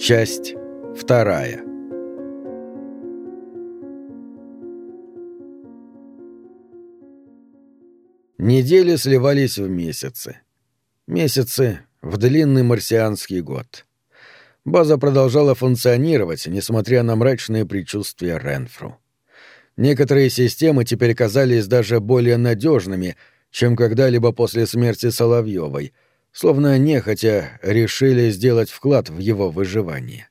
Часть вторая. Недели сливались в месяцы. Месяцы в длинный марсианский год. База продолжала функционировать, несмотря на мрачные предчувствия Ренфру. Некоторые системы теперь казались даже более надежными, чем когда-либо после смерти Соловьевой — словно нехотя решили сделать вклад в его выживание.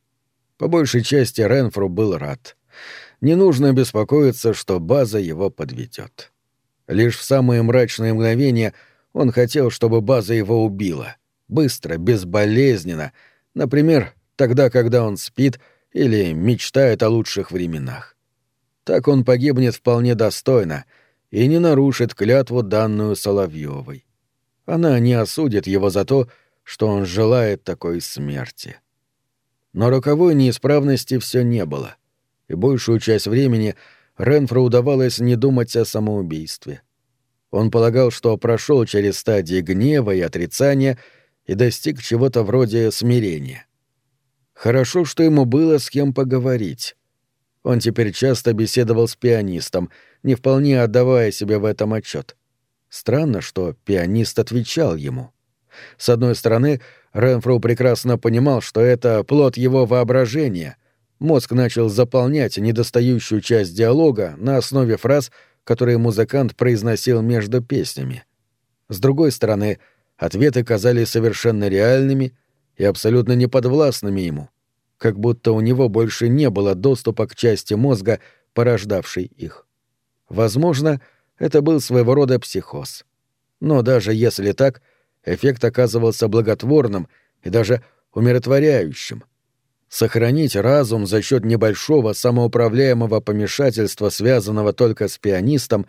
По большей части Ренфру был рад. Не нужно беспокоиться, что база его подведет. Лишь в самые мрачные мгновения он хотел, чтобы база его убила. Быстро, безболезненно. Например, тогда, когда он спит или мечтает о лучших временах. Так он погибнет вполне достойно и не нарушит клятву, данную Соловьевой. Она не осудит его за то, что он желает такой смерти. Но роковой неисправности все не было, и большую часть времени Ренфру удавалось не думать о самоубийстве. Он полагал, что прошел через стадии гнева и отрицания и достиг чего-то вроде смирения. Хорошо, что ему было с кем поговорить. Он теперь часто беседовал с пианистом, не вполне отдавая себе в этом отчет. Странно, что пианист отвечал ему. С одной стороны, Ренфроу прекрасно понимал, что это плод его воображения. Мозг начал заполнять недостающую часть диалога на основе фраз, которые музыкант произносил между песнями. С другой стороны, ответы казались совершенно реальными и абсолютно неподвластными ему, как будто у него больше не было доступа к части мозга, порождавшей их. Возможно, это был своего рода психоз. Но даже если так, эффект оказывался благотворным и даже умиротворяющим. Сохранить разум за счет небольшого самоуправляемого помешательства, связанного только с пианистом,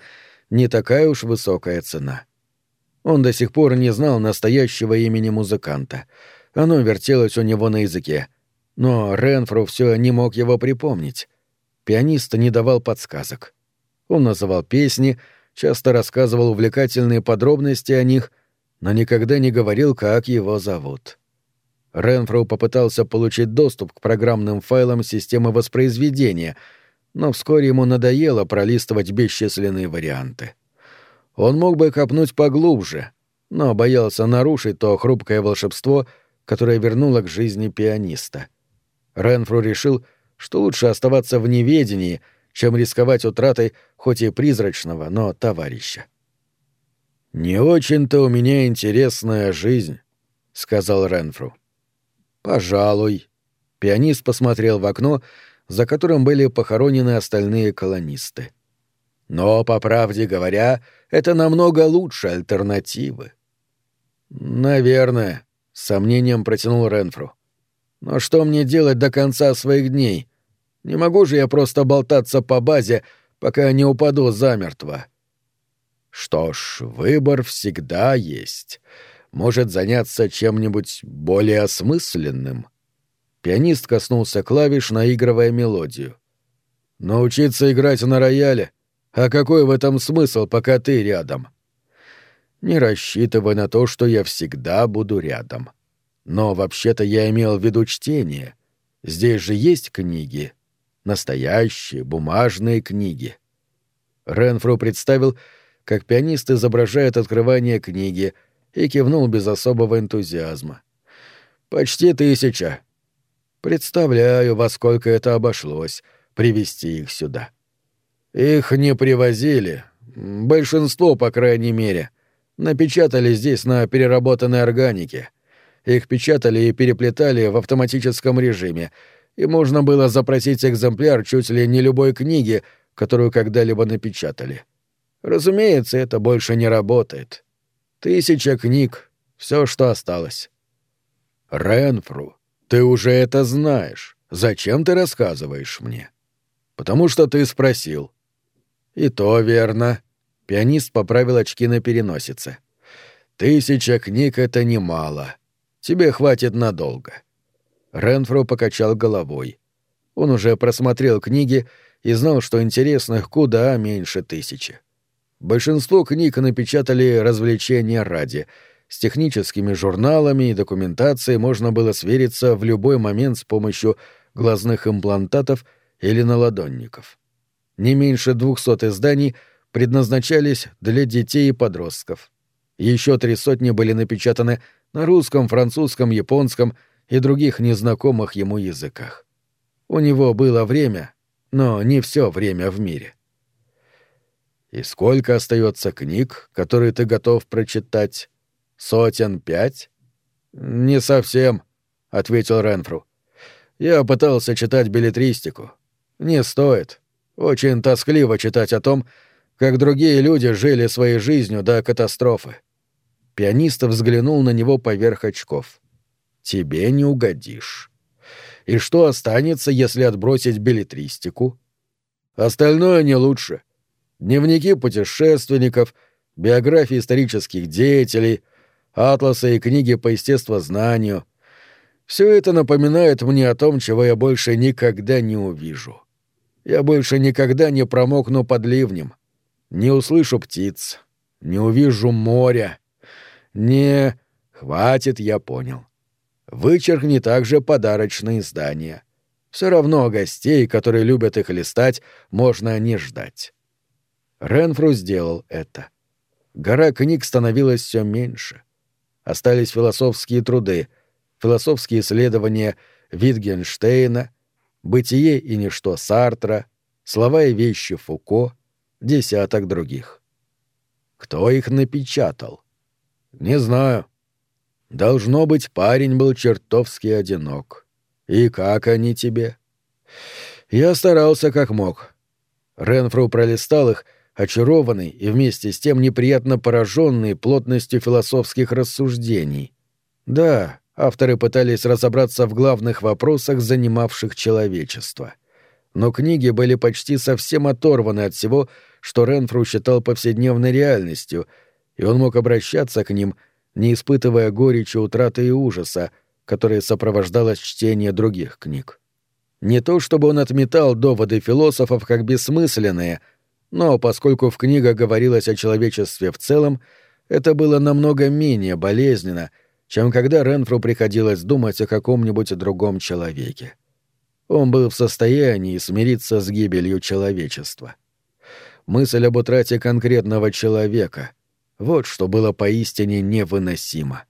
не такая уж высокая цена. Он до сих пор не знал настоящего имени музыканта. Оно вертелось у него на языке. Но Ренфру все не мог его припомнить. Пианист не давал подсказок. Он называл песни, часто рассказывал увлекательные подробности о них, но никогда не говорил, как его зовут. Ренфроу попытался получить доступ к программным файлам системы воспроизведения, но вскоре ему надоело пролистывать бесчисленные варианты. Он мог бы копнуть поглубже, но боялся нарушить то хрупкое волшебство, которое вернуло к жизни пианиста. Ренфру решил, что лучше оставаться в неведении — чем рисковать утратой хоть и призрачного, но товарища. «Не очень-то у меня интересная жизнь», — сказал Ренфру. «Пожалуй». Пианист посмотрел в окно, за которым были похоронены остальные колонисты. «Но, по правде говоря, это намного лучше альтернативы». «Наверное», — с сомнением протянул Ренфру. «Но что мне делать до конца своих дней? Не могу же я просто болтаться по базе, пока не упаду замертво. Что ж, выбор всегда есть. Может заняться чем-нибудь более осмысленным. Пианист коснулся клавиш, наигрывая мелодию. Научиться играть на рояле? А какой в этом смысл, пока ты рядом? Не рассчитывай на то, что я всегда буду рядом. Но вообще-то я имел в виду чтение. Здесь же есть книги. Настоящие бумажные книги. Ренфру представил, как пианист изображает открывание книги, и кивнул без особого энтузиазма. «Почти тысяча. Представляю, во сколько это обошлось, привести их сюда. Их не привозили. Большинство, по крайней мере. Напечатали здесь на переработанной органике. Их печатали и переплетали в автоматическом режиме — и можно было запросить экземпляр чуть ли не любой книги, которую когда-либо напечатали. Разумеется, это больше не работает. Тысяча книг — все, что осталось. Ренфру, ты уже это знаешь. Зачем ты рассказываешь мне? Потому что ты спросил. И то верно. Пианист поправил очки на переносице. Тысяча книг — это немало. Тебе хватит надолго. — Ренфро покачал головой. Он уже просмотрел книги и знал, что интересных куда меньше тысячи. Большинство книг напечатали развлечения ради, С техническими журналами и документацией можно было свериться в любой момент с помощью глазных имплантатов или наладонников. Не меньше двухсот изданий предназначались для детей и подростков. Еще три сотни были напечатаны на русском, французском, японском и других незнакомых ему языках. У него было время, но не все время в мире. И сколько остается книг, которые ты готов прочитать? Сотен пять? Не совсем, ответил Ренфру. Я пытался читать билетристику. Не стоит. Очень тоскливо читать о том, как другие люди жили своей жизнью до катастрофы. Пианист взглянул на него поверх очков. Тебе не угодишь. И что останется, если отбросить билетристику? Остальное не лучше. Дневники путешественников, биографии исторических деятелей, атласы и книги по естествознанию. Все это напоминает мне о том, чего я больше никогда не увижу. Я больше никогда не промокну под ливнем, не услышу птиц, не увижу моря, не... Хватит, я понял. Вычеркни также подарочные издания. Все равно гостей, которые любят их листать, можно не ждать. Ренфру сделал это. Гора книг становилась все меньше. Остались философские труды, философские исследования Витгенштейна, «Бытие и ничто» Сартра, «Слова и вещи» Фуко, десяток других. Кто их напечатал? Не знаю. Должно быть, парень был чертовски одинок. И как они тебе? Я старался как мог. Ренфру пролистал их, очарованный и вместе с тем неприятно пораженный плотностью философских рассуждений. Да, авторы пытались разобраться в главных вопросах, занимавших человечество. Но книги были почти совсем оторваны от всего, что Ренфру считал повседневной реальностью, и он мог обращаться к ним — не испытывая горечи утраты и ужаса, которое сопровождалось чтение других книг. Не то чтобы он отметал доводы философов как бессмысленные, но поскольку в книгах говорилось о человечестве в целом, это было намного менее болезненно, чем когда Ренфру приходилось думать о каком-нибудь другом человеке. Он был в состоянии смириться с гибелью человечества. Мысль об утрате конкретного человека — вот что было поистине невыносимо.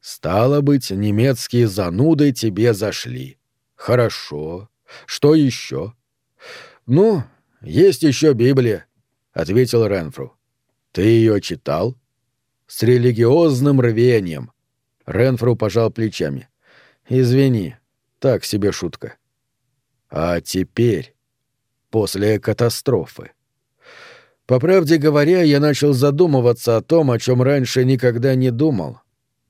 «Стало быть, немецкие зануды тебе зашли. Хорошо. Что еще?» «Ну, есть еще Библия», — ответил Ренфру. «Ты ее читал?» «С религиозным рвением». Ренфру пожал плечами. «Извини, так себе шутка». «А теперь, после катастрофы?» По правде говоря, я начал задумываться о том, о чем раньше никогда не думал.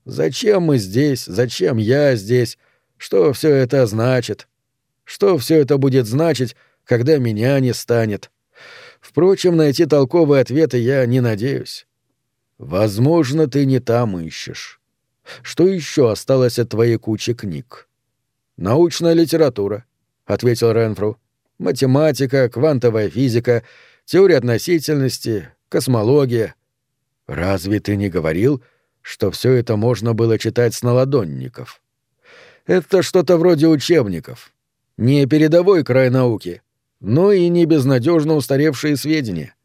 Зачем мы здесь? Зачем я здесь? Что все это значит? Что все это будет значить, когда меня не станет? Впрочем, найти толковые ответы я не надеюсь. Возможно, ты не там ищешь. Что еще осталось от твоей кучи книг? Научная литература, ответил Ренфру. Математика, квантовая физика — теория относительности, космология. Разве ты не говорил, что все это можно было читать с наладонников? Это что-то вроде учебников. Не передовой край науки, но и не безнадежно устаревшие сведения.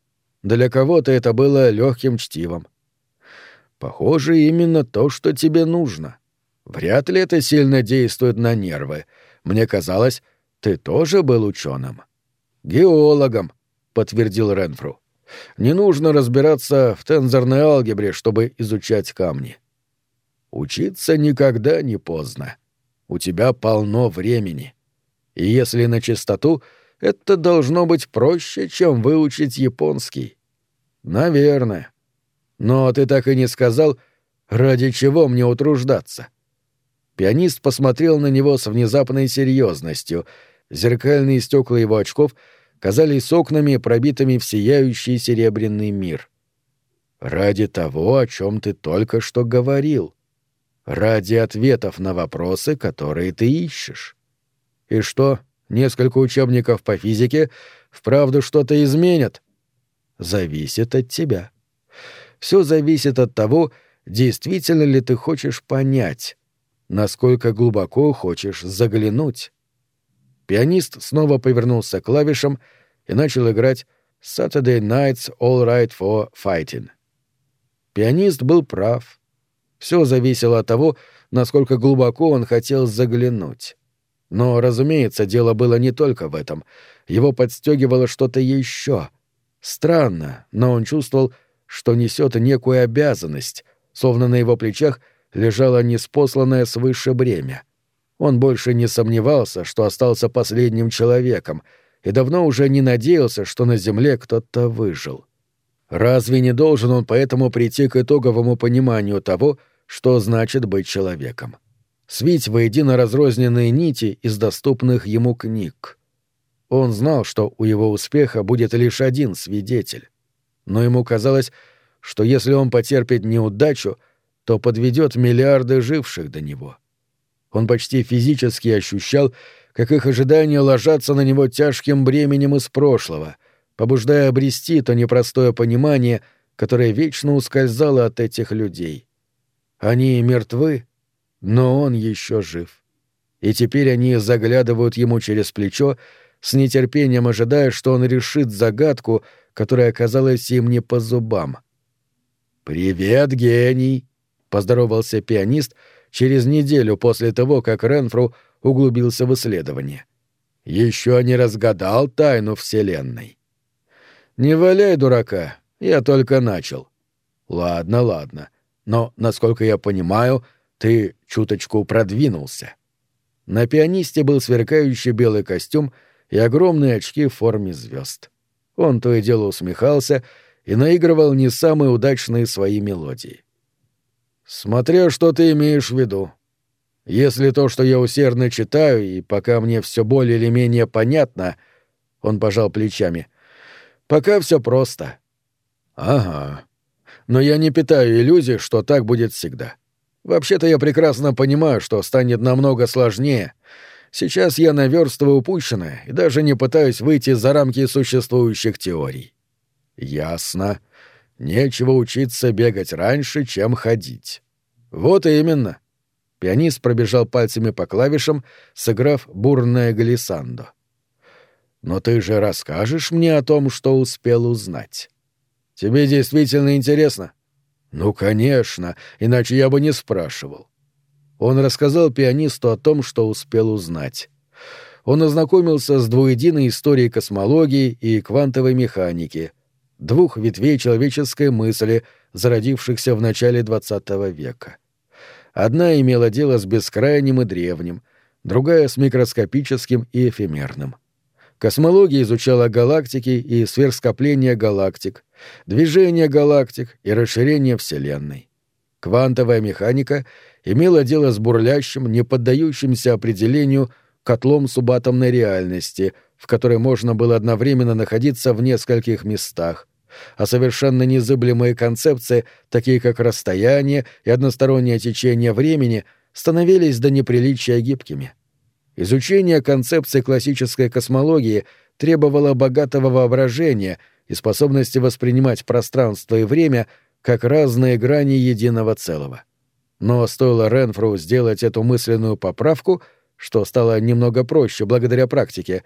Для кого-то это было легким чтивом. Похоже, именно то, что тебе нужно. Вряд ли это сильно действует на нервы. Мне казалось, ты тоже был ученым. Геологом, подтвердил Ренфру. Не нужно разбираться в тензорной алгебре, чтобы изучать камни. Учиться никогда не поздно. У тебя полно времени. И если на чистоту, это должно быть проще, чем выучить японский. Наверное. Но ты так и не сказал, ради чего мне утруждаться. Пианист посмотрел на него с внезапной серьезностью. Зеркальные стекла его очков — казались окнами, пробитыми в сияющий серебряный мир. Ради того, о чем ты только что говорил. Ради ответов на вопросы, которые ты ищешь. И что, несколько учебников по физике вправду что-то изменят? Зависит от тебя. Все зависит от того, действительно ли ты хочешь понять, насколько глубоко хочешь заглянуть. Пианист снова повернулся к клавишам и начал играть «Saturday Night's All Right for Fighting». Пианист был прав. Все зависело от того, насколько глубоко он хотел заглянуть. Но, разумеется, дело было не только в этом. Его подстегивало что-то еще. Странно, но он чувствовал, что несет некую обязанность, словно на его плечах лежало неспосланное свыше бремя. Он больше не сомневался, что остался последним человеком, и давно уже не надеялся, что на земле кто-то выжил. Разве не должен он поэтому прийти к итоговому пониманию того, что значит быть человеком? Свить воедино разрозненные нити из доступных ему книг. Он знал, что у его успеха будет лишь один свидетель. Но ему казалось, что если он потерпит неудачу, то подведет миллиарды живших до него. Он почти физически ощущал, как их ожидания ложатся на него тяжким бременем из прошлого, побуждая обрести то непростое понимание, которое вечно ускользало от этих людей. Они мертвы, но он еще жив. И теперь они заглядывают ему через плечо, с нетерпением ожидая, что он решит загадку, которая оказалась им не по зубам. «Привет, гений!» — поздоровался пианист через неделю после того, как Ренфру углубился в исследование. «Еще не разгадал тайну Вселенной». «Не валяй, дурака, я только начал». «Ладно, ладно, но, насколько я понимаю, ты чуточку продвинулся». На пианисте был сверкающий белый костюм и огромные очки в форме звезд. Он то и дело усмехался и наигрывал не самые удачные свои мелодии. «Смотря что ты имеешь в виду. Если то, что я усердно читаю, и пока мне все более или менее понятно...» Он пожал плечами. «Пока все просто». «Ага. Но я не питаю иллюзий, что так будет всегда. Вообще-то я прекрасно понимаю, что станет намного сложнее. Сейчас я наверстываю упущенное и даже не пытаюсь выйти за рамки существующих теорий. Ясно. Нечего учиться бегать раньше, чем ходить. Вот именно. Пианист пробежал пальцами по клавишам, сыграв бурное глиссандо. Но ты же расскажешь мне о том, что успел узнать. Тебе действительно интересно? Ну, конечно, иначе я бы не спрашивал. Он рассказал пианисту о том, что успел узнать. Он ознакомился с двуединой историей космологии и квантовой механики, двух ветвей человеческой мысли, зародившихся в начале XX века. Одна имела дело с бескрайним и древним, другая — с микроскопическим и эфемерным. Космология изучала галактики и сверхскопления галактик, движение галактик и расширение Вселенной. Квантовая механика имела дело с бурлящим, не поддающимся определению котлом субатомной реальности, в которой можно было одновременно находиться в нескольких местах, а совершенно незыблемые концепции, такие как расстояние и одностороннее течение времени, становились до неприличия гибкими. Изучение концепции классической космологии требовало богатого воображения и способности воспринимать пространство и время как разные грани единого целого. Но стоило Ренфру сделать эту мысленную поправку, что стало немного проще благодаря практике,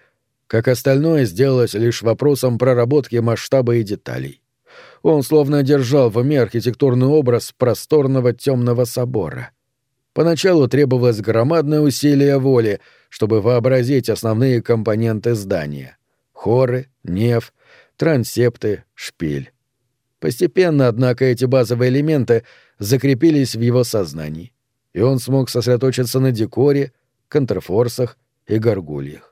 как остальное сделалось лишь вопросом проработки масштаба и деталей. Он словно держал в уме архитектурный образ просторного темного собора. Поначалу требовалось громадное усилие воли, чтобы вообразить основные компоненты здания — хоры, неф, трансепты, шпиль. Постепенно, однако, эти базовые элементы закрепились в его сознании, и он смог сосредоточиться на декоре, контрфорсах и горгульях.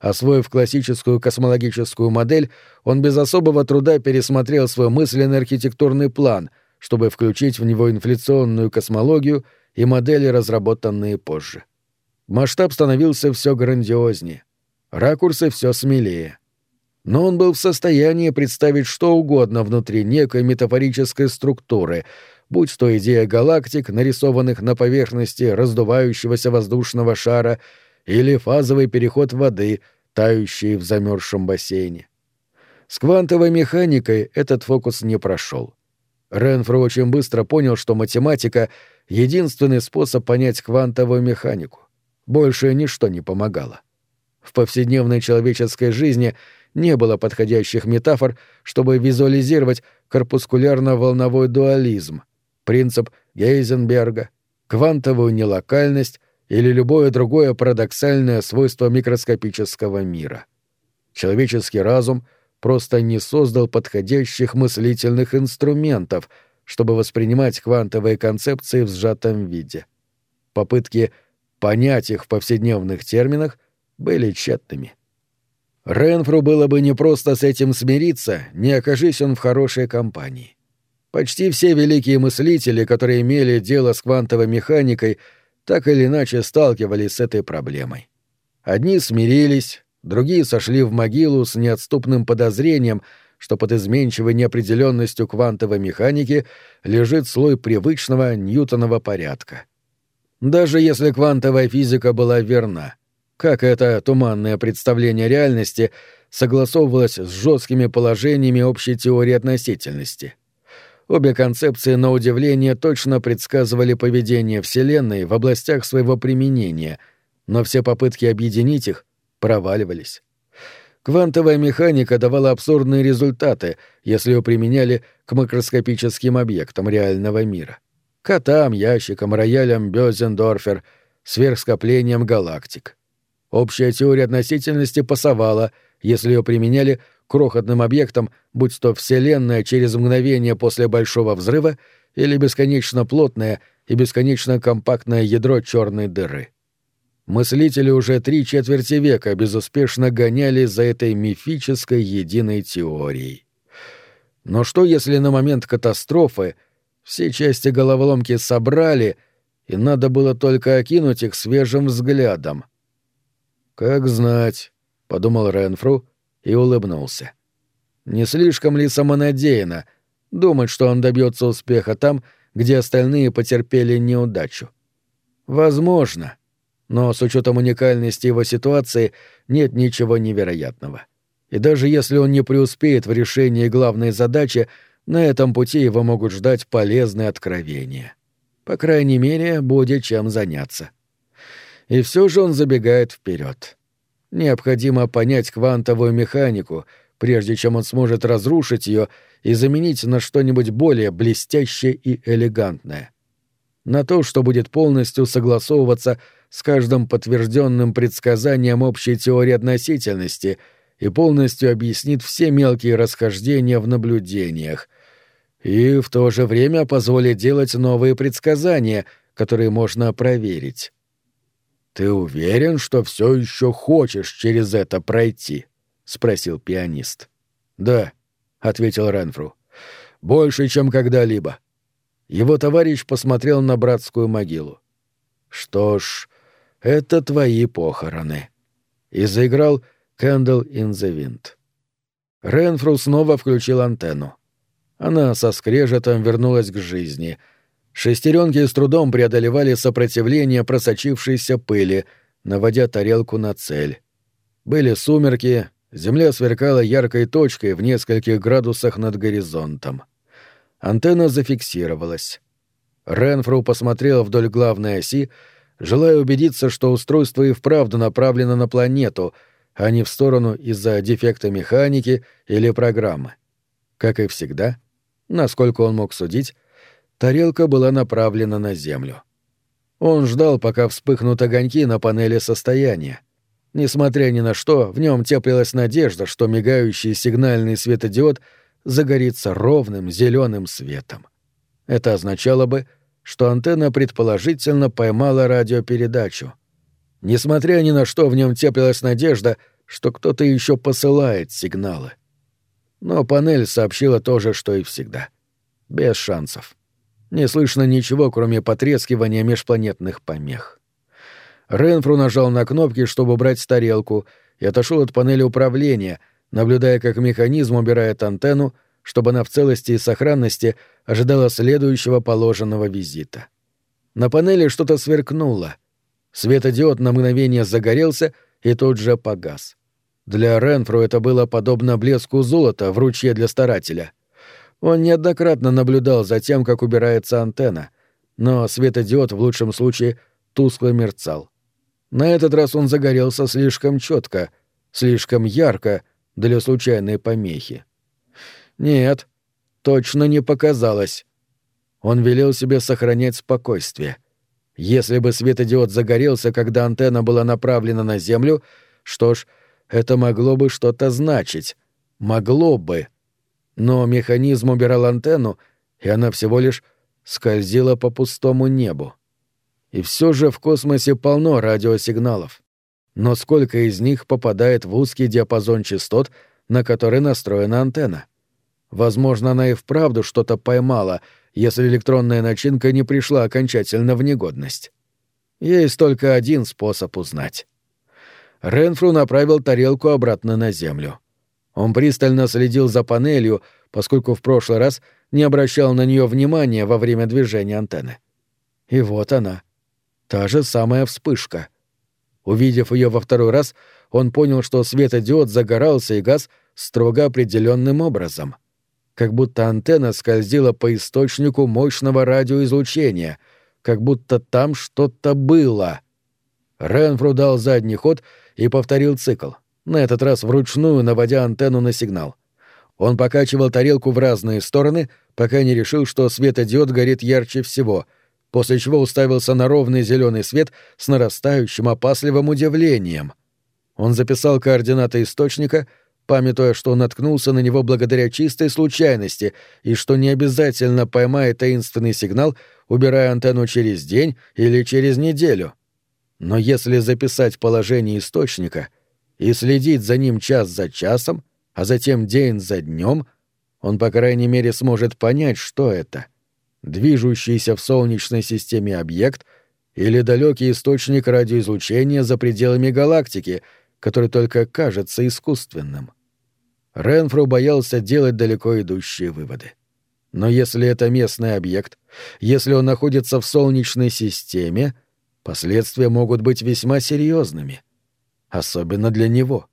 Освоив классическую космологическую модель, он без особого труда пересмотрел свой мысленный архитектурный план, чтобы включить в него инфляционную космологию и модели, разработанные позже. Масштаб становился все грандиознее, ракурсы все смелее. Но он был в состоянии представить что угодно внутри некой метафорической структуры, будь то идея галактик, нарисованных на поверхности раздувающегося воздушного шара, или фазовый переход воды, тающей в замерзшем бассейне. С квантовой механикой этот фокус не прошел. Ренфро очень быстро понял, что математика — единственный способ понять квантовую механику. Больше ничто не помогало. В повседневной человеческой жизни не было подходящих метафор, чтобы визуализировать корпускулярно-волновой дуализм, принцип Гейзенберга, квантовую нелокальность или любое другое парадоксальное свойство микроскопического мира. Человеческий разум просто не создал подходящих мыслительных инструментов, чтобы воспринимать квантовые концепции в сжатом виде. Попытки понять их в повседневных терминах были тщетными. Ренфру было бы непросто с этим смириться, не окажись он в хорошей компании. Почти все великие мыслители, которые имели дело с квантовой механикой, так или иначе сталкивались с этой проблемой. Одни смирились, другие сошли в могилу с неотступным подозрением, что под изменчивой неопределенностью квантовой механики лежит слой привычного ньютонова порядка. Даже если квантовая физика была верна, как это туманное представление реальности согласовывалось с жесткими положениями общей теории относительности — Обе концепции, на удивление, точно предсказывали поведение Вселенной в областях своего применения, но все попытки объединить их проваливались. Квантовая механика давала абсурдные результаты, если ее применяли к макроскопическим объектам реального мира. Котам, ящикам, роялям Бёзендорфер, сверхскоплениям галактик. Общая теория относительности пасовала, если ее применяли крохотным объектом, будь то Вселенная через мгновение после Большого взрыва или бесконечно плотное и бесконечно компактное ядро черной дыры. Мыслители уже три четверти века безуспешно гонялись за этой мифической единой теорией. Но что, если на момент катастрофы все части головоломки собрали, и надо было только окинуть их свежим взглядом? «Как знать», — подумал Ренфру, и улыбнулся. Не слишком ли самонадеянно думать, что он добьется успеха там, где остальные потерпели неудачу? Возможно, но с учетом уникальности его ситуации нет ничего невероятного. И даже если он не преуспеет в решении главной задачи, на этом пути его могут ждать полезные откровения. По крайней мере, будет чем заняться. И все же он забегает вперед. Необходимо понять квантовую механику, прежде чем он сможет разрушить ее и заменить на что-нибудь более блестящее и элегантное. На то, что будет полностью согласовываться с каждым подтвержденным предсказанием общей теории относительности и полностью объяснит все мелкие расхождения в наблюдениях, и в то же время позволит делать новые предсказания, которые можно проверить. «Ты уверен, что все еще хочешь через это пройти?» — спросил пианист. «Да», — ответил Ренфру. «Больше, чем когда-либо». Его товарищ посмотрел на братскую могилу. «Что ж, это твои похороны». И заиграл «Candle in the Wind». Ренфру снова включил антенну. Она со скрежетом вернулась к жизни — Шестеренки с трудом преодолевали сопротивление просочившейся пыли, наводя тарелку на цель. Были сумерки, земля сверкала яркой точкой в нескольких градусах над горизонтом. Антенна зафиксировалась. Ренфру посмотрел вдоль главной оси, желая убедиться, что устройство и вправду направлено на планету, а не в сторону из-за дефекта механики или программы. Как и всегда, насколько он мог судить, тарелка была направлена на землю. Он ждал, пока вспыхнут огоньки на панели состояния. Несмотря ни на что, в нем теплилась надежда, что мигающий сигнальный светодиод загорится ровным зеленым светом. Это означало бы, что антенна предположительно поймала радиопередачу. Несмотря ни на что, в нем теплилась надежда, что кто-то еще посылает сигналы. Но панель сообщила то же, что и всегда. Без шансов. Не слышно ничего, кроме потрескивания межпланетных помех. Ренфру нажал на кнопки, чтобы брать тарелку, и отошел от панели управления, наблюдая, как механизм убирает антенну, чтобы она в целости и сохранности ожидала следующего положенного визита. На панели что-то сверкнуло. Светодиод на мгновение загорелся и тут же погас. Для Ренфру это было подобно блеску золота в ручье для старателя — Он неоднократно наблюдал за тем, как убирается антенна, но светодиод в лучшем случае тускло мерцал. На этот раз он загорелся слишком четко, слишком ярко для случайной помехи. Нет, точно не показалось. Он велел себе сохранять спокойствие. Если бы светодиод загорелся, когда антенна была направлена на Землю, что ж, это могло бы что-то значить. Могло бы. Но механизм убирал антенну, и она всего лишь скользила по пустому небу. И все же в космосе полно радиосигналов. Но сколько из них попадает в узкий диапазон частот, на который настроена антенна? Возможно, она и вправду что-то поймала, если электронная начинка не пришла окончательно в негодность. Есть только один способ узнать. Ренфру направил тарелку обратно на землю. Он пристально следил за панелью, поскольку в прошлый раз не обращал на нее внимания во время движения антенны. И вот она. Та же самая вспышка. Увидев ее во второй раз, он понял, что светодиод загорался и газ строго определенным образом. Как будто антенна скользила по источнику мощного радиоизлучения, как будто там что-то было. Ренфру дал задний ход и повторил цикл, на этот раз вручную наводя антенну на сигнал. Он покачивал тарелку в разные стороны, пока не решил, что светодиод горит ярче всего, после чего уставился на ровный зеленый свет с нарастающим опасливым удивлением. Он записал координаты источника, памятуя, что наткнулся на него благодаря чистой случайности и что не обязательно поймает таинственный сигнал, убирая антенну через день или через неделю. Но если записать положение источника и следить за ним час за часом, а затем день за днем, он, по крайней мере, сможет понять, что это — движущийся в Солнечной системе объект или далекий источник радиоизлучения за пределами галактики, который только кажется искусственным. Ренфру боялся делать далеко идущие выводы. Но если это местный объект, если он находится в Солнечной системе, последствия могут быть весьма серьезными, особенно для него.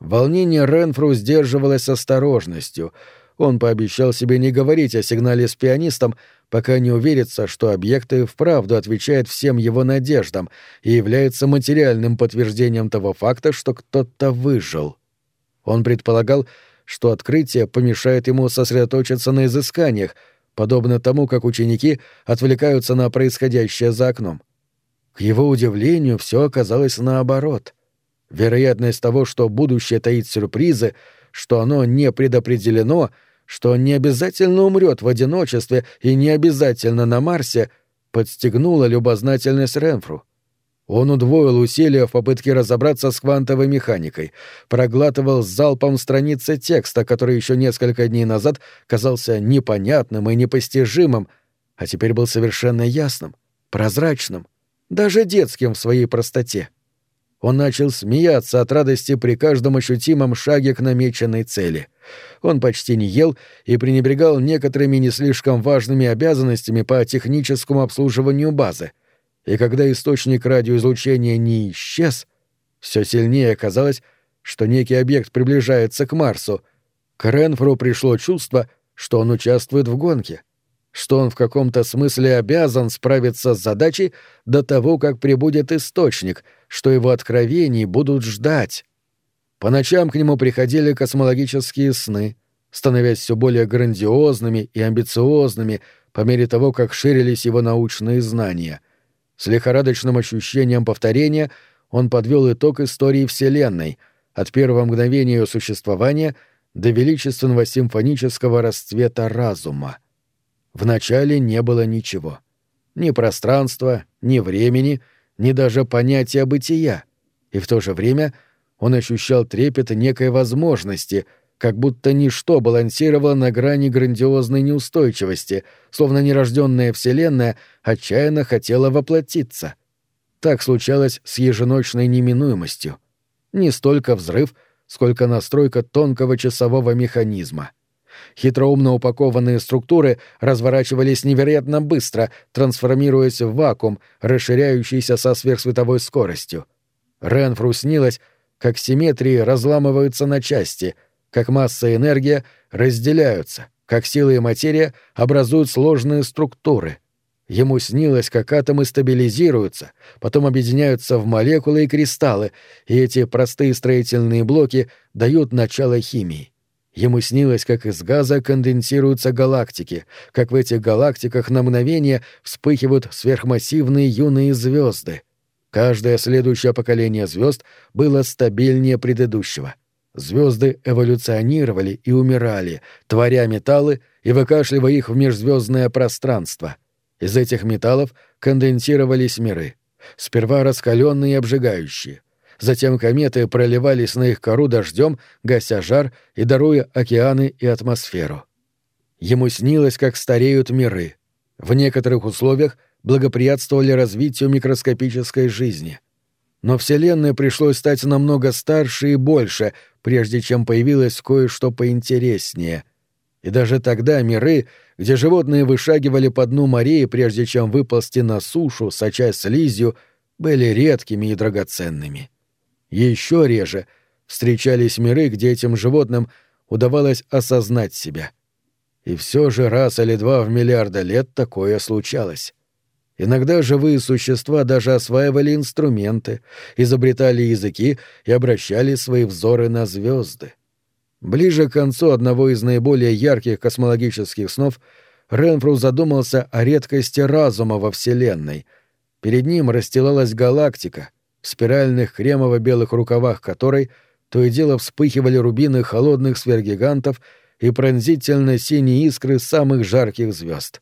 Волнение Ренфру сдерживалось осторожностью. Он пообещал себе не говорить о сигнале с пианистом, пока не уверится, что объект и вправду отвечает всем его надеждам и является материальным подтверждением того факта, что кто-то выжил. Он предполагал, что открытие помешает ему сосредоточиться на изысканиях, подобно тому, как ученики отвлекаются на происходящее за окном. К его удивлению, все оказалось наоборот — Вероятность того, что будущее таит сюрпризы, что оно не предопределено, что не обязательно умрет в одиночестве и не обязательно на Марсе, подстегнула любознательность Ренфру. Он удвоил усилия в попытке разобраться с квантовой механикой, проглатывал с залпом страницы текста, который еще несколько дней назад казался непонятным и непостижимым, а теперь был совершенно ясным, прозрачным, даже детским в своей простоте. Он начал смеяться от радости при каждом ощутимом шаге к намеченной цели. Он почти не ел и пренебрегал некоторыми не слишком важными обязанностями по техническому обслуживанию базы. И когда источник радиоизлучения не исчез, все сильнее оказалось, что некий объект приближается к Марсу. К Ренфру пришло чувство, что он участвует в гонке — что он в каком-то смысле обязан справиться с задачей до того, как прибудет источник, что его откровений будут ждать. По ночам к нему приходили космологические сны, становясь все более грандиозными и амбициозными по мере того, как ширились его научные знания. С лихорадочным ощущением повторения он подвел итог истории Вселенной, от первого мгновения ее существования до величественного симфонического расцвета разума. Вначале не было ничего. Ни пространства, ни времени, ни даже понятия бытия. И в то же время он ощущал трепет некой возможности, как будто ничто балансировало на грани грандиозной неустойчивости, словно нерожденная Вселенная отчаянно хотела воплотиться. Так случалось с еженочной неминуемостью. Не столько взрыв, сколько настройка тонкого часового механизма — Хитроумно упакованные структуры разворачивались невероятно быстро, трансформируясь в вакуум, расширяющийся со сверхсветовой скоростью. Ренфру снилось, как симметрии разламываются на части, как масса и энергия разделяются, как сила и материя образуют сложные структуры. Ему снилось, как атомы стабилизируются, потом объединяются в молекулы и кристаллы, и эти простые строительные блоки дают начало химии. Ему снилось, как из газа конденсируются галактики, как в этих галактиках на мгновение вспыхивают сверхмассивные юные звезды. Каждое следующее поколение звезд было стабильнее предыдущего. Звезды эволюционировали и умирали, творя металлы и выкашливая их в межзвездное пространство. Из этих металлов конденсировались миры. Сперва раскаленные и обжигающие. Затем кометы проливались на их кору дождем, гася жар и даруя океаны и атмосферу. Ему снилось, как стареют миры. В некоторых условиях благоприятствовали развитию микроскопической жизни. Но Вселенной пришлось стать намного старше и больше, прежде чем появилось кое-что поинтереснее. И даже тогда миры, где животные вышагивали по дну морей, прежде чем выползти на сушу, сочась слизью, были редкими и драгоценными. Еще реже встречались миры, где этим животным удавалось осознать себя. И все же раз или два в миллиарда лет такое случалось. Иногда живые существа даже осваивали инструменты, изобретали языки и обращали свои взоры на звезды. Ближе к концу одного из наиболее ярких космологических снов Ренфру задумался о редкости разума во Вселенной. Перед ним расстилалась галактика, в спиральных кремово-белых рукавах которой то и дело вспыхивали рубины холодных сверхгигантов и пронзительно синие искры самых жарких звезд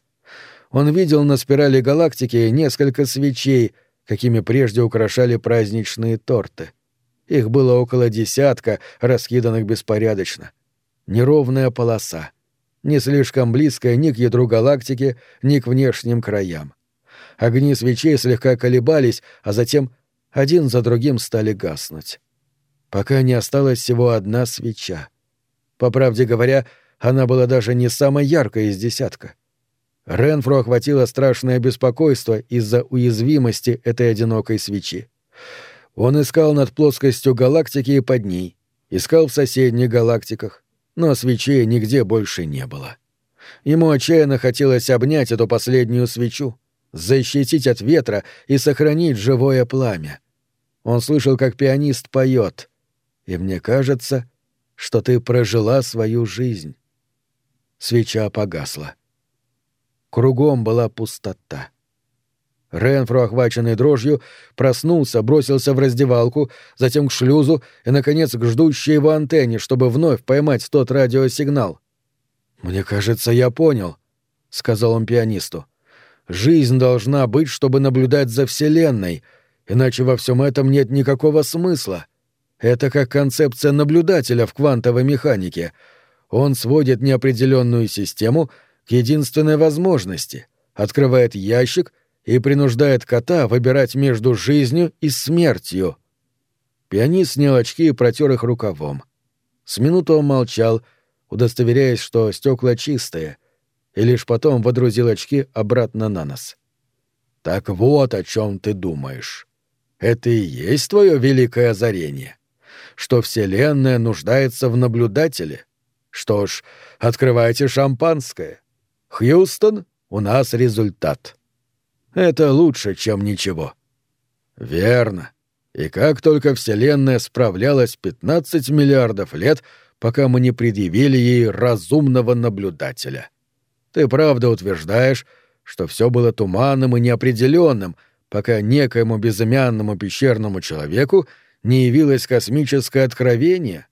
он видел на спирали галактики несколько свечей, какими прежде украшали праздничные торты. Их было около десятка, раскиданных беспорядочно. Неровная полоса. Не слишком близкая ни к ядру галактики, ни к внешним краям. Огни свечей слегка колебались, а затем один за другим стали гаснуть. Пока не осталась всего одна свеча. По правде говоря, она была даже не самой яркой из десятка — Ренфру охватило страшное беспокойство из-за уязвимости этой одинокой свечи. Он искал над плоскостью галактики и под ней, искал в соседних галактиках, но свечей нигде больше не было. Ему отчаянно хотелось обнять эту последнюю свечу, защитить от ветра и сохранить живое пламя. Он слышал, как пианист поет, и мне кажется, что ты прожила свою жизнь. Свеча погасла. Кругом была пустота. Ренфру, охваченный дрожью, проснулся, бросился в раздевалку, затем к шлюзу и, наконец, к ждущей его антенне, чтобы вновь поймать тот радиосигнал. «Мне кажется, я понял», — сказал он пианисту. «Жизнь должна быть, чтобы наблюдать за Вселенной, иначе во всем этом нет никакого смысла. Это как концепция наблюдателя в квантовой механике. Он сводит неопределенную систему — к единственной возможности, открывает ящик и принуждает кота выбирать между жизнью и смертью. Пианист снял очки и протер их рукавом. С минуту он молчал, удостоверяясь, что стекла чистые, и лишь потом водрузил очки обратно на нос. «Так вот о чем ты думаешь. Это и есть твое великое озарение, что Вселенная нуждается в наблюдателе. Что ж, открывайте шампанское. Хьюстон, у нас результат. Это лучше, чем ничего. Верно. И как только Вселенная справлялась 15 миллиардов лет, пока мы не предъявили ей разумного наблюдателя. Ты правда утверждаешь, что все было туманным и неопределенным, пока некоему безымянному пещерному человеку не явилось космическое откровение,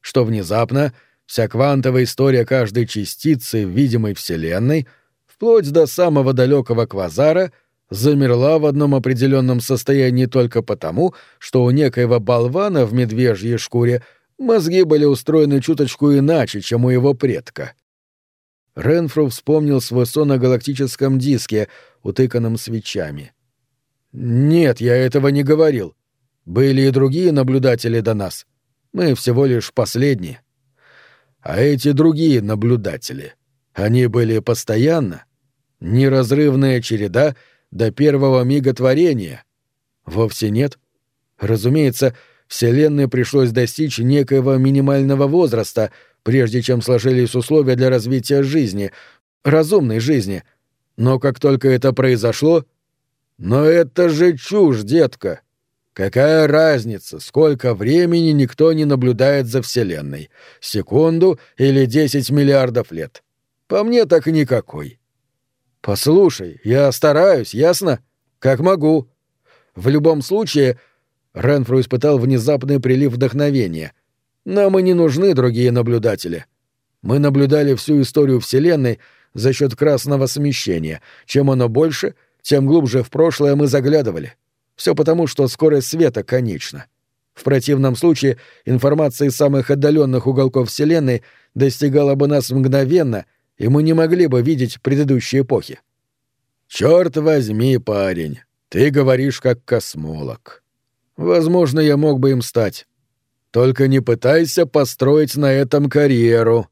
что внезапно Вся квантовая история каждой частицы видимой Вселенной, вплоть до самого далекого квазара, замерла в одном определенном состоянии только потому, что у некоего болвана в медвежьей шкуре мозги были устроены чуточку иначе, чем у его предка. Ренфру вспомнил свой сон о галактическом диске, утыканном свечами. «Нет, я этого не говорил. Были и другие наблюдатели до нас. Мы всего лишь последние». А эти другие наблюдатели, они были постоянно? Неразрывная череда до первого мига творения? Вовсе нет. Разумеется, Вселенной пришлось достичь некоего минимального возраста, прежде чем сложились условия для развития жизни, разумной жизни. Но как только это произошло... Но это же чушь, детка. Какая разница, сколько времени никто не наблюдает за Вселенной? Секунду или десять миллиардов лет? По мне так никакой. Послушай, я стараюсь, ясно? Как могу. В любом случае, Ренфру испытал внезапный прилив вдохновения. Нам и не нужны другие наблюдатели. Мы наблюдали всю историю Вселенной за счет красного смещения. Чем оно больше, тем глубже в прошлое мы заглядывали. Все потому, что скорость света конечна. В противном случае информация из самых отдаленных уголков Вселенной достигала бы нас мгновенно, и мы не могли бы видеть предыдущие эпохи. Черт возьми, парень, ты говоришь как космолог. Возможно, я мог бы им стать. Только не пытайся построить на этом карьеру,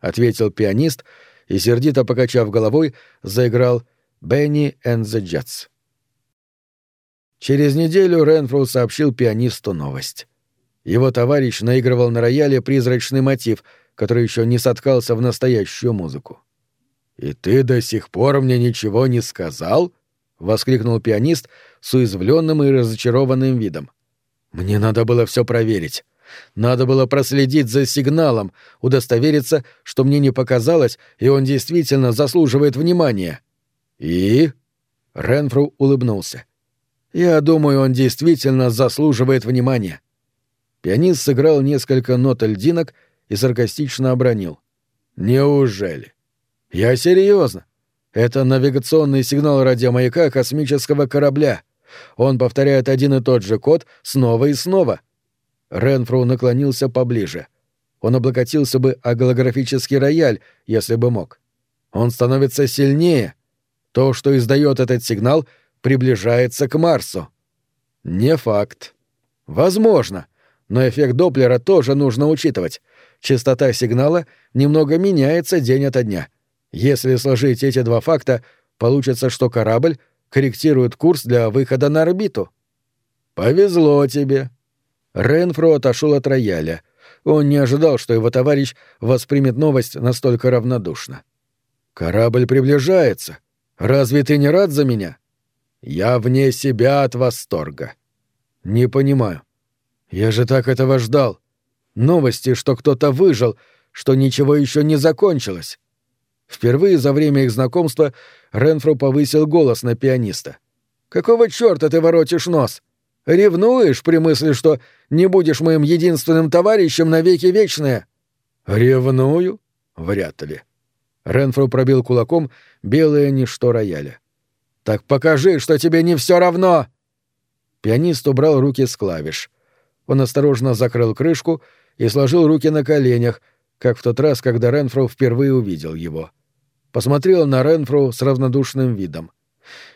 ответил пианист и сердито покачав головой, заиграл Бенни and the Jets. Через неделю Ренфроу сообщил пианисту новость. Его товарищ наигрывал на рояле призрачный мотив, который еще не соткался в настоящую музыку. «И ты до сих пор мне ничего не сказал?» — воскликнул пианист с уязвленным и разочарованным видом. «Мне надо было все проверить. Надо было проследить за сигналом, удостовериться, что мне не показалось, и он действительно заслуживает внимания». «И?» — Ренфру улыбнулся. «Я думаю, он действительно заслуживает внимания». Пианист сыграл несколько нот льдинок и саркастично обронил. «Неужели?» «Я серьезно. Это навигационный сигнал радиомаяка космического корабля. Он повторяет один и тот же код снова и снова». Ренфроу наклонился поближе. Он облокотился бы о голографический рояль, если бы мог. Он становится сильнее. То, что издает этот сигнал, приближается к Марсу. Не факт. Возможно. Но эффект Доплера тоже нужно учитывать. Частота сигнала немного меняется день ото дня. Если сложить эти два факта, получится, что корабль корректирует курс для выхода на орбиту. Повезло тебе. Ренфро отошел от рояля. Он не ожидал, что его товарищ воспримет новость настолько равнодушно. Корабль приближается. Разве ты не рад за меня? Я вне себя от восторга. Не понимаю. Я же так этого ждал. Новости, что кто-то выжил, что ничего еще не закончилось. Впервые за время их знакомства Ренфро повысил голос на пианиста. «Какого чёрта ты воротишь нос? Ревнуешь при мысли, что не будешь моим единственным товарищем навеки вечные?» «Ревную? Вряд ли». Ренфро пробил кулаком белое ничто рояля. «Так покажи, что тебе не все равно!» Пианист убрал руки с клавиш. Он осторожно закрыл крышку и сложил руки на коленях, как в тот раз, когда Ренфро впервые увидел его. Посмотрел на Ренфро с равнодушным видом.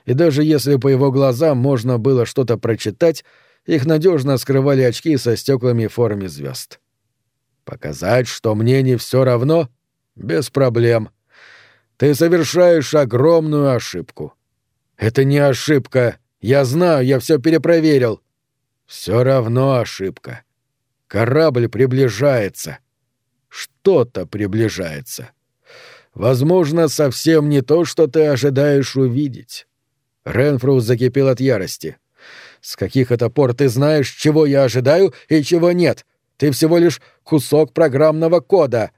И даже если по его глазам можно было что-то прочитать, их надежно скрывали очки со стеклами в форме звезд. «Показать, что мне не все равно? Без проблем. Ты совершаешь огромную ошибку. Это не ошибка. Я знаю, я все перепроверил. Все равно ошибка. Корабль приближается. Что-то приближается. Возможно, совсем не то, что ты ожидаешь увидеть. Ренфру закипел от ярости. С каких это пор ты знаешь, чего я ожидаю и чего нет? Ты всего лишь кусок программного кода.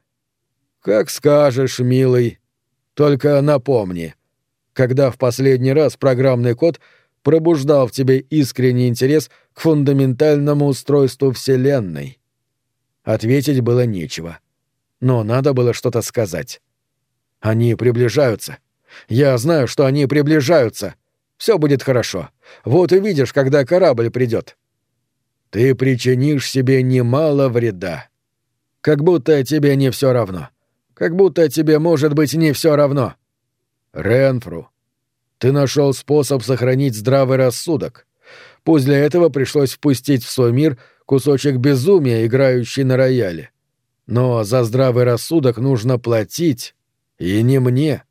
Как скажешь, милый. Только напомни, когда в последний раз программный код пробуждал в тебе искренний интерес к фундаментальному устройству Вселенной? Ответить было нечего. Но надо было что-то сказать. Они приближаются. Я знаю, что они приближаются. Все будет хорошо. Вот увидишь, когда корабль придет. Ты причинишь себе немало вреда. Как будто тебе не все равно. Как будто тебе может быть не все равно. Ренфру, ты нашел способ сохранить здравый рассудок. Пусть для этого пришлось впустить в свой мир кусочек безумия, играющий на рояле. Но за здравый рассудок нужно платить, и не мне.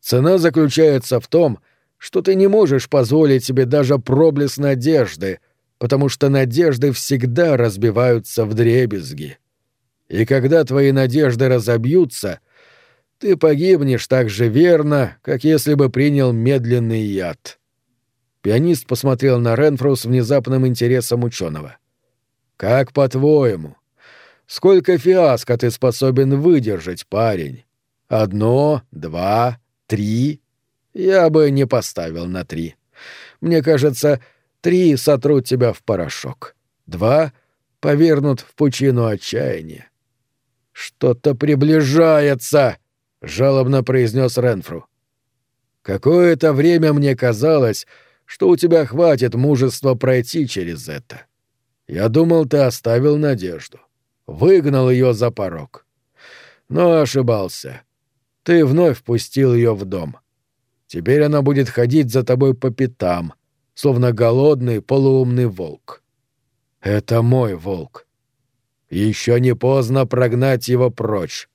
Цена заключается в том, что ты не можешь позволить себе даже проблеск надежды, потому что надежды всегда разбиваются в дребезги. И когда твои надежды разобьются, ты погибнешь так же верно, как если бы принял медленный яд. Пианист посмотрел на Ренфру с внезапным интересом ученого. «Как по-твоему? Сколько фиаско ты способен выдержать, парень? Одно, два, три? Я бы не поставил на три. Мне кажется, три сотрут тебя в порошок. Два повернут в пучину отчаяния. «Что-то приближается!» — жалобно произнес Ренфру. «Какое-то время мне казалось, что у тебя хватит мужества пройти через это. Я думал, ты оставил надежду, выгнал ее за порог. Но ошибался. Ты вновь впустил ее в дом. Теперь она будет ходить за тобой по пятам, словно голодный полуумный волк. Это мой волк. Еще не поздно прогнать его прочь.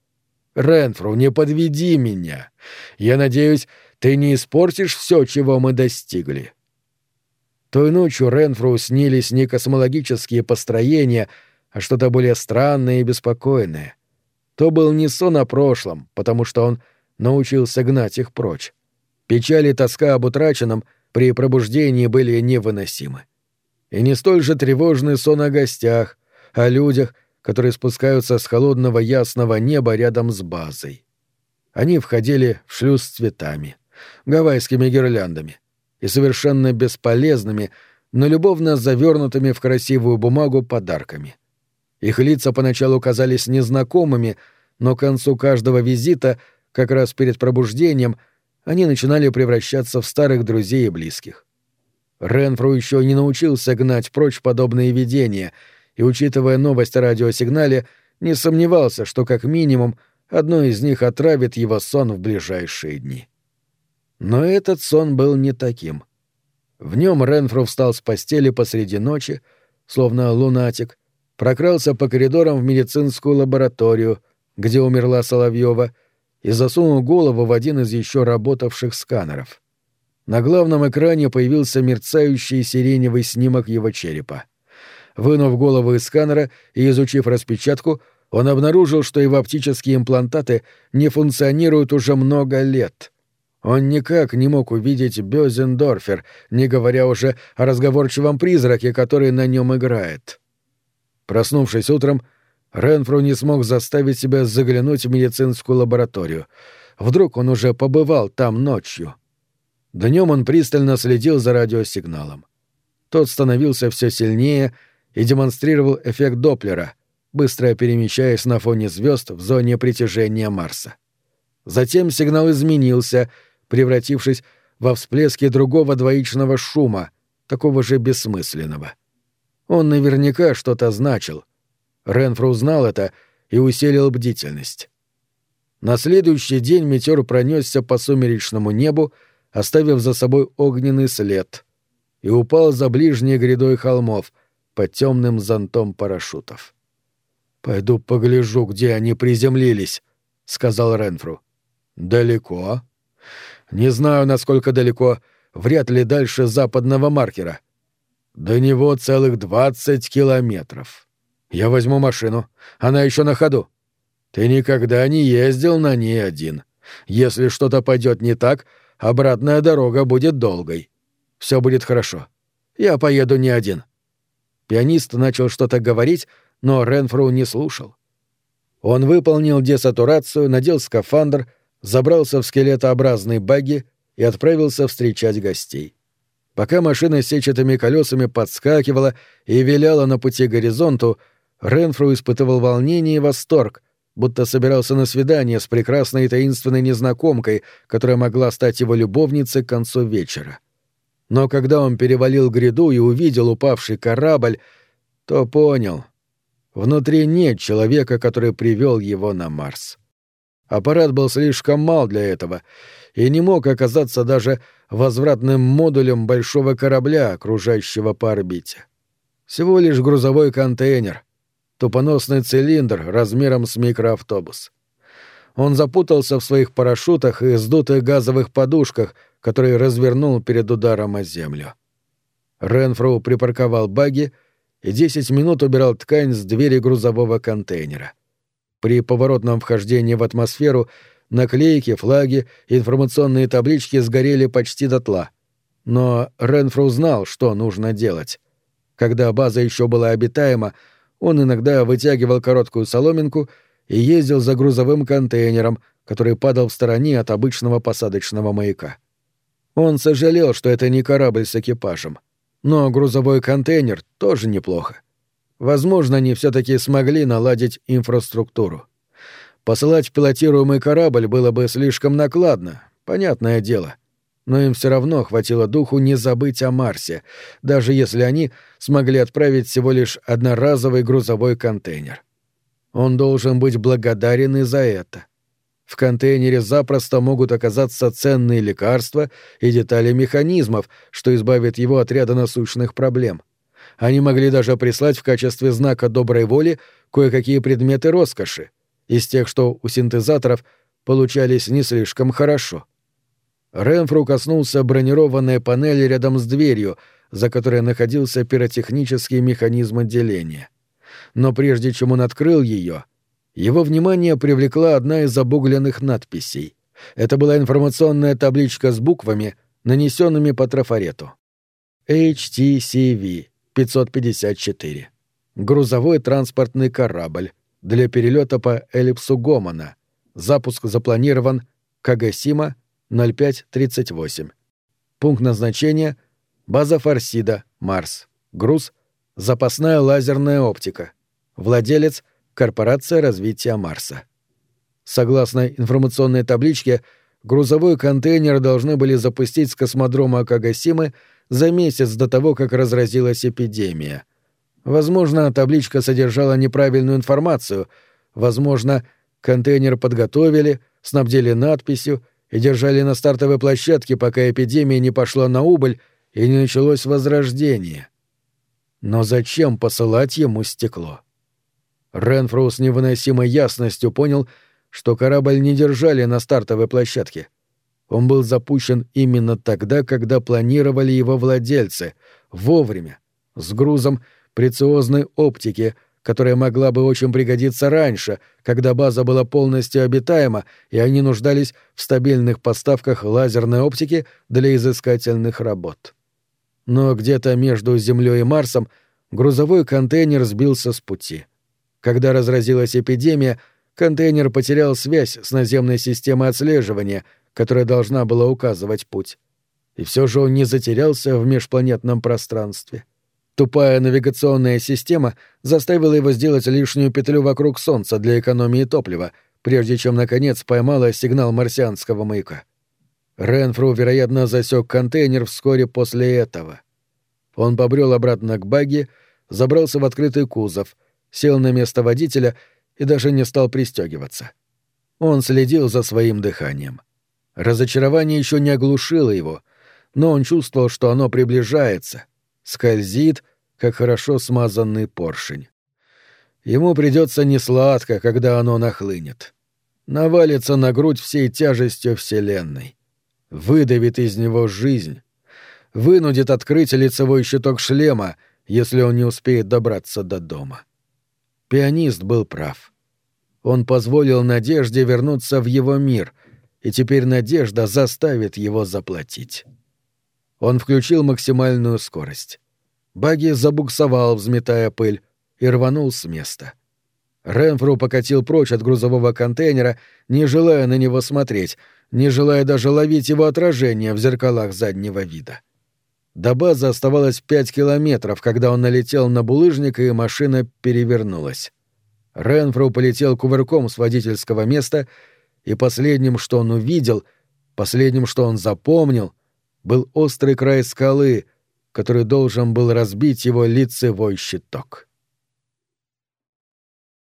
Ренфру, не подведи меня. Я надеюсь, ты не испортишь все, чего мы достигли. Той ночью Ренфру снились не космологические построения, а что-то более странное и беспокойное. То был не сон о прошлом, потому что он научился гнать их прочь. Печаль и тоска об утраченном при пробуждении были невыносимы. И не столь же тревожный сон о гостях, о людях, которые спускаются с холодного ясного неба рядом с базой. Они входили в шлюз с цветами, гавайскими гирляндами — и совершенно бесполезными, но любовно завернутыми в красивую бумагу подарками. Их лица поначалу казались незнакомыми, но к концу каждого визита, как раз перед пробуждением, они начинали превращаться в старых друзей и близких. Ренфру еще не научился гнать прочь подобные видения, и, учитывая новость о радиосигнале, не сомневался, что как минимум одно из них отравит его сон в ближайшие дни. Но этот сон был не таким. В нем Ренфру встал с постели посреди ночи, словно лунатик, прокрался по коридорам в медицинскую лабораторию, где умерла Соловьева, и засунул голову в один из еще работавших сканеров. На главном экране появился мерцающий сиреневый снимок его черепа. Вынув голову из сканера и изучив распечатку, он обнаружил, что его оптические имплантаты не функционируют уже много лет — он никак не мог увидеть Бёзендорфер, не говоря уже о разговорчивом призраке, который на нем играет. Проснувшись утром, Ренфру не смог заставить себя заглянуть в медицинскую лабораторию. Вдруг он уже побывал там ночью. Днем он пристально следил за радиосигналом. Тот становился все сильнее и демонстрировал эффект Доплера, быстро перемещаясь на фоне звезд в зоне притяжения Марса. Затем сигнал изменился — превратившись во всплески другого двоичного шума, такого же бессмысленного. Он наверняка что-то значил. Ренфру узнал это и усилил бдительность. На следующий день метеор пронесся по сумеречному небу, оставив за собой огненный след, и упал за ближней грядой холмов под темным зонтом парашютов. «Пойду погляжу, где они приземлились», — сказал Ренфру. «Далеко?» Не знаю, насколько далеко, вряд ли дальше западного маркера. До него целых двадцать километров. Я возьму машину. Она еще на ходу. Ты никогда не ездил на ней один. Если что-то пойдет не так, обратная дорога будет долгой. Все будет хорошо. Я поеду не один. Пианист начал что-то говорить, но Ренфру не слушал. Он выполнил десатурацию, надел скафандр забрался в скелетообразный багги и отправился встречать гостей. Пока машина с сетчатыми колесами подскакивала и виляла на пути к горизонту, Ренфру испытывал волнение и восторг, будто собирался на свидание с прекрасной таинственной незнакомкой, которая могла стать его любовницей к концу вечера. Но когда он перевалил гряду и увидел упавший корабль, то понял — внутри нет человека, который привел его на Марс. Аппарат был слишком мал для этого и не мог оказаться даже возвратным модулем большого корабля, окружающего по орбите. Всего лишь грузовой контейнер, тупоносный цилиндр размером с микроавтобус. Он запутался в своих парашютах и сдутых газовых подушках, которые развернул перед ударом о землю. Ренфроу припарковал баги и десять минут убирал ткань с двери грузового контейнера. При поворотном вхождении в атмосферу наклейки, флаги, информационные таблички сгорели почти дотла. Но Ренфру знал, что нужно делать. Когда база еще была обитаема, он иногда вытягивал короткую соломинку и ездил за грузовым контейнером, который падал в стороне от обычного посадочного маяка. Он сожалел, что это не корабль с экипажем. Но грузовой контейнер тоже неплохо. Возможно, они все-таки смогли наладить инфраструктуру. Посылать пилотируемый корабль было бы слишком накладно, понятное дело. Но им все равно хватило духу не забыть о Марсе, даже если они смогли отправить всего лишь одноразовый грузовой контейнер. Он должен быть благодарен и за это. В контейнере запросто могут оказаться ценные лекарства и детали механизмов, что избавит его от ряда насущных проблем. Они могли даже прислать в качестве знака доброй воли кое-какие предметы роскоши, из тех, что у синтезаторов получались не слишком хорошо. Ренфру коснулся бронированной панели рядом с дверью, за которой находился пиротехнический механизм отделения. Но прежде чем он открыл ее, его внимание привлекла одна из обугленных надписей. Это была информационная табличка с буквами, нанесенными по трафарету. HTCV 554. Грузовой транспортный корабль для перелета по эллипсу Гомона. Запуск запланирован Кагасима 0538. Пункт назначения — база Фарсида, Марс. Груз — запасная лазерная оптика. Владелец — Корпорация развития Марса. Согласно информационной табличке, грузовой контейнер должны были запустить с космодрома Кагасимы — за месяц до того, как разразилась эпидемия. Возможно, табличка содержала неправильную информацию, возможно, контейнер подготовили, снабдили надписью и держали на стартовой площадке, пока эпидемия не пошла на убыль и не началось возрождение. Но зачем посылать ему стекло? Ренфроу с невыносимой ясностью понял, что корабль не держали на стартовой площадке — он был запущен именно тогда, когда планировали его владельцы, вовремя, с грузом прециозной оптики, которая могла бы очень пригодиться раньше, когда база была полностью обитаема, и они нуждались в стабильных поставках лазерной оптики для изыскательных работ. Но где-то между Землей и Марсом грузовой контейнер сбился с пути. Когда разразилась эпидемия, контейнер потерял связь с наземной системой отслеживания — которая должна была указывать путь. И все же он не затерялся в межпланетном пространстве. Тупая навигационная система заставила его сделать лишнюю петлю вокруг Солнца для экономии топлива, прежде чем, наконец, поймала сигнал марсианского маяка. Ренфру, вероятно, засек контейнер вскоре после этого. Он побрел обратно к багги, забрался в открытый кузов, сел на место водителя и даже не стал пристегиваться. Он следил за своим дыханием. Разочарование еще не оглушило его, но он чувствовал, что оно приближается, скользит, как хорошо смазанный поршень. Ему придется несладко, когда оно нахлынет. Навалится на грудь всей тяжестью Вселенной. Выдавит из него жизнь. Вынудит открыть лицевой щиток шлема, если он не успеет добраться до дома. Пианист был прав. Он позволил надежде вернуться в его мир — и теперь надежда заставит его заплатить. Он включил максимальную скорость. Багги забуксовал, взметая пыль, и рванул с места. Ренфру покатил прочь от грузового контейнера, не желая на него смотреть, не желая даже ловить его отражение в зеркалах заднего вида. До базы оставалось пять километров, когда он налетел на булыжник, и машина перевернулась. Ренфру полетел кувырком с водительского места и последним, что он увидел, последним, что он запомнил, был острый край скалы, который должен был разбить его лицевой щиток.